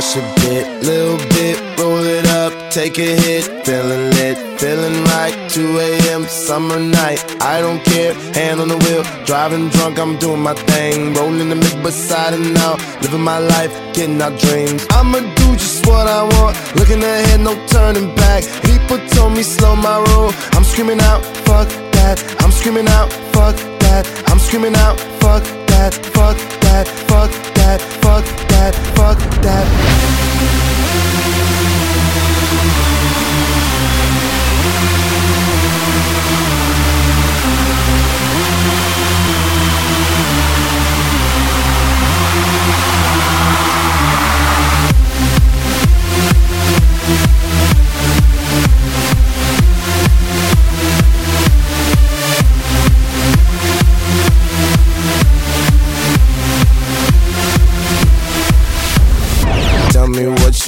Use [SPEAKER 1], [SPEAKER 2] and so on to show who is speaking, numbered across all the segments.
[SPEAKER 1] crush a bit, little bit, roll it up, take a hit, feeling lit, feeling right. 2 a.m. summer night, I don't care, hand on the wheel, driving drunk, I'm doing my thing, rolling the mid beside and out, living my life, getting our dreams. I'ma do just what I want, looking ahead, no turning back. People told me slow my roll, I'm screaming out, fuck that, I'm screaming out, fuck that, I'm screaming out, fuck that, fuck that, fuck that, fuck that, fuck that.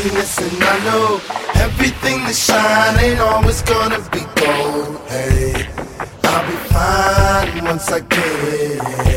[SPEAKER 1] Happiness, and I know everything that shine ain't always gonna be gold. Hey, I'll be fine once I get it.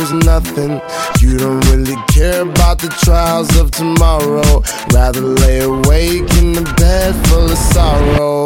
[SPEAKER 1] Terrors, nothing. You don't really care about the trials of tomorrow. Rather lay awake in the bed full of sorrow.